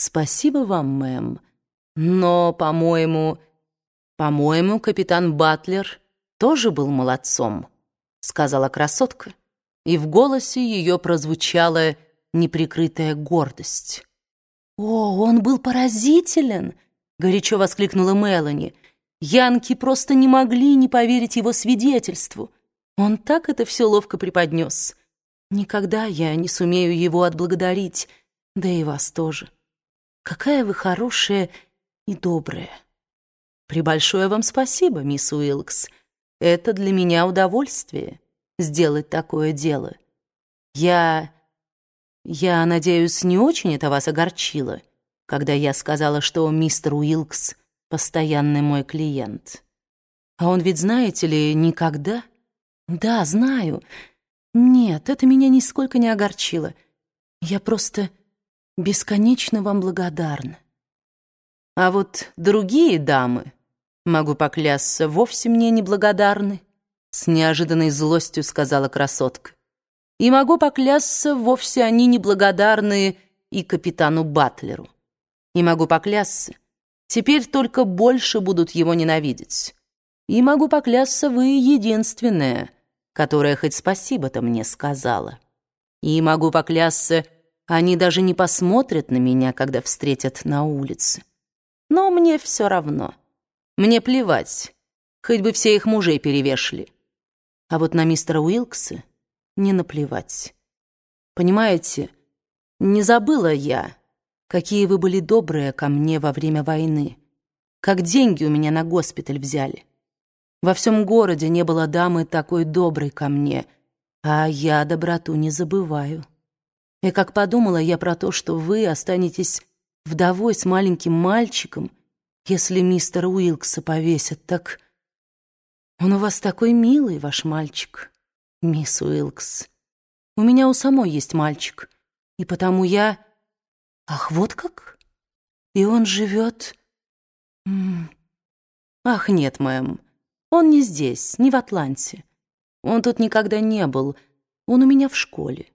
«Спасибо вам, мэм. Но, по-моему, по-моему, капитан Батлер тоже был молодцом», — сказала красотка, и в голосе ее прозвучала неприкрытая гордость. «О, он был поразителен!» — горячо воскликнула Мелани. «Янки просто не могли не поверить его свидетельству. Он так это все ловко преподнес. Никогда я не сумею его отблагодарить, да и вас тоже. Какая вы хорошая и добрая. Прибольшое вам спасибо, мисс Уилкс. Это для меня удовольствие сделать такое дело. Я... я, надеюсь, не очень это вас огорчило, когда я сказала, что мистер Уилкс — постоянный мой клиент. А он ведь, знаете ли, никогда... Да, знаю. Нет, это меня нисколько не огорчило. Я просто бесконечно вам благодарна. А вот другие дамы, могу поклясться, вовсе мне не благодарны, с неожиданной злостью сказала красотка. И могу поклясться, вовсе они не благодарны и капитану Батлеру. И могу поклясться, теперь только больше будут его ненавидеть. И могу поклясться, вы единственная, которая хоть спасибо-то мне сказала. И могу поклясться, они даже не посмотрят на меня, когда встретят на улице. Но мне все равно. Мне плевать, хоть бы все их мужей перевешали. А вот на мистера Уилкса не наплевать. Понимаете, не забыла я, какие вы были добрые ко мне во время войны, как деньги у меня на госпиталь взяли. Во всем городе не было дамы такой доброй ко мне, а я доброту не забываю. И как подумала я про то, что вы останетесь вдовой с маленьким мальчиком, если мистер Уилкса повесят, так... Он у вас такой милый, ваш мальчик, мисс Уилкс. У меня у самой есть мальчик, и потому я... Ах, вот как? И он живет... Ах, нет, мэм, он не здесь, не в Атланте. Он тут никогда не был, он у меня в школе.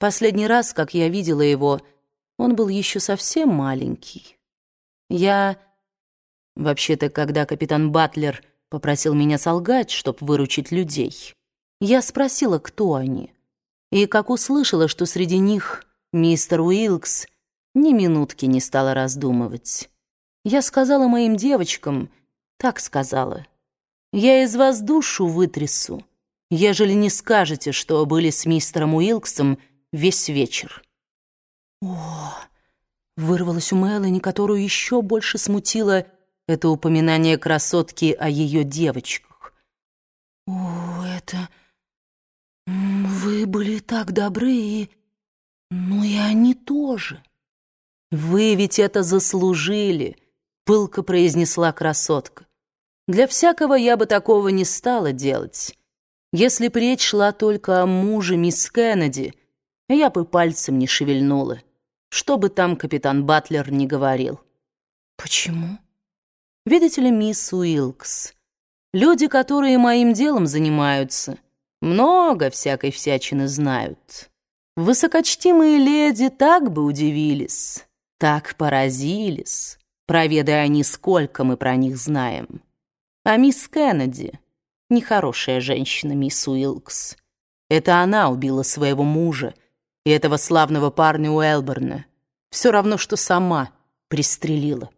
Последний раз, как я видела его, он был еще совсем маленький. Я... Вообще-то, когда капитан Батлер попросил меня солгать, чтоб выручить людей, я спросила, кто они. И как услышала, что среди них мистер Уилкс, ни минутки не стала раздумывать. Я сказала моим девочкам, так сказала, «Я из вас душу вытрясу, ежели не скажете, что были с мистером Уилксом весь вечер. «О!» — вырвалось у Мелани, которую еще больше смутило это упоминание красотки о ее девочках. «О, это... Вы были так добры, и... Ну и они тоже». «Вы ведь это заслужили», — пылко произнесла красотка. «Для всякого я бы такого не стала делать. Если б речь шла только о муже мисс Кеннеди, я бы пальцем не шевельнула, что бы там капитан Батлер не говорил. Почему? Видите ли, мисс Уилкс, люди, которые моим делом занимаются, много всякой всячины знают. Высокочтимые леди так бы удивились, так поразились, проведая они, сколько мы про них знаем. А мисс Кеннеди — нехорошая женщина, мисс Уилкс. Это она убила своего мужа, и этого славного парня Уэлберна все равно, что сама пристрелила.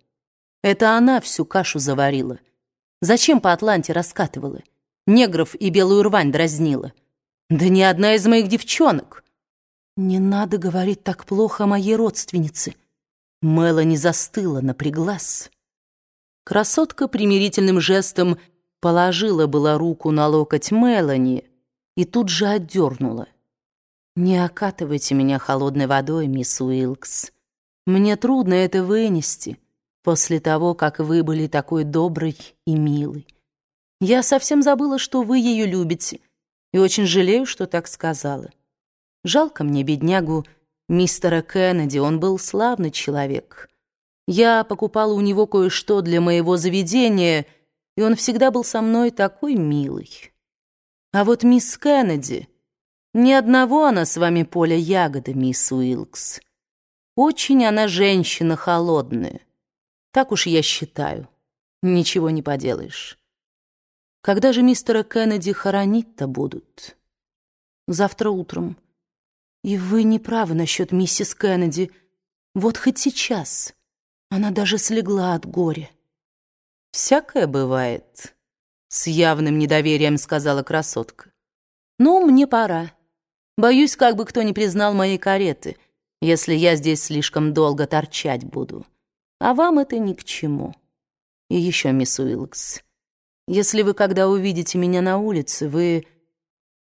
Это она всю кашу заварила. Зачем по Атланте раскатывала? Негров и белую рвань дразнила. Да ни одна из моих девчонок. Не надо говорить так плохо о моей родственнице. Мелани застыла, напряглась. Красотка примирительным жестом положила была руку на локоть Мелани и тут же отдернула. «Не окатывайте меня холодной водой, мисс Уилкс. Мне трудно это вынести после того, как вы были такой доброй и милой. Я совсем забыла, что вы ее любите, и очень жалею, что так сказала. Жалко мне беднягу мистера Кеннеди, он был славный человек. Я покупала у него кое-что для моего заведения, и он всегда был со мной такой милый. А вот мисс Кеннеди... Ни одного она с вами поля ягода, мисс Уилкс. Очень она женщина холодная. Так уж я считаю. Ничего не поделаешь. Когда же мистера Кеннеди хоронить-то будут? Завтра утром. И вы не правы насчет миссис Кеннеди. Вот хоть сейчас. Она даже слегла от горя. «Всякое бывает», — с явным недоверием сказала красотка. «Ну, мне пора. Боюсь, как бы кто не признал моей кареты, если я здесь слишком долго торчать буду. А вам это ни к чему. И еще, мисс Уилкс, если вы когда увидите меня на улице, вы...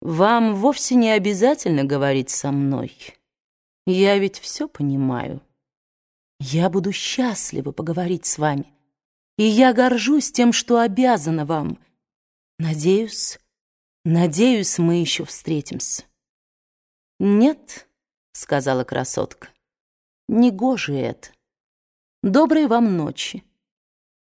Вам вовсе не обязательно говорить со мной. Я ведь все понимаю». Я буду счастлива поговорить с вами, и я горжусь тем, что обязана вам. Надеюсь, надеюсь, мы еще встретимся. Нет, сказала красотка, негоже это. Доброй вам ночи.